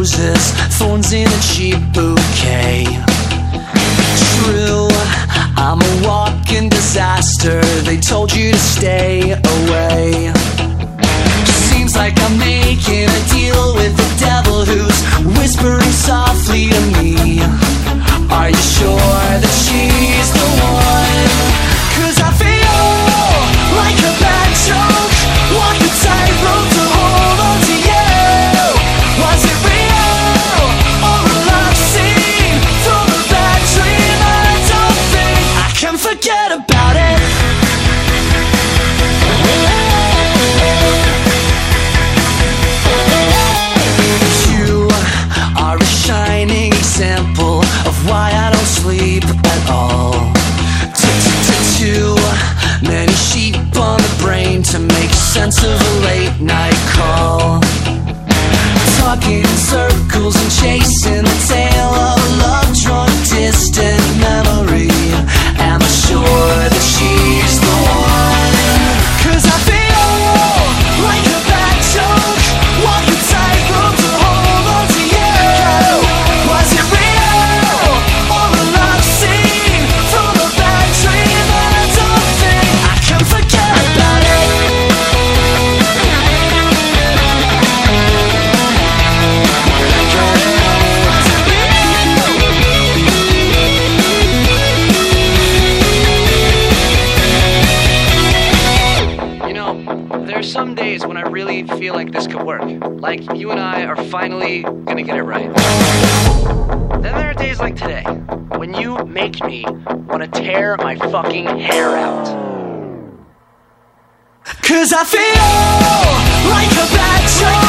roses, thorns in a cheap bouquet. True, I'm a walking disaster. They told you to stay away. Seems like I'm making a deal with the devil who's whispering softly to me. All. Too many sheep on the brain to make sense of a late night call. Talking in circles some days when I really feel like this could work. Like you and I are finally gonna get it right. Then there are days like today when you make me wanna tear my fucking hair out. Cause I feel like a bad joke.